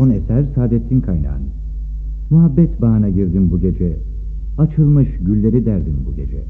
Son eser Saadettin Kaynağ'ın. Muhabbet bağına girdim bu gece. Açılmış gülleri derdim bu gece.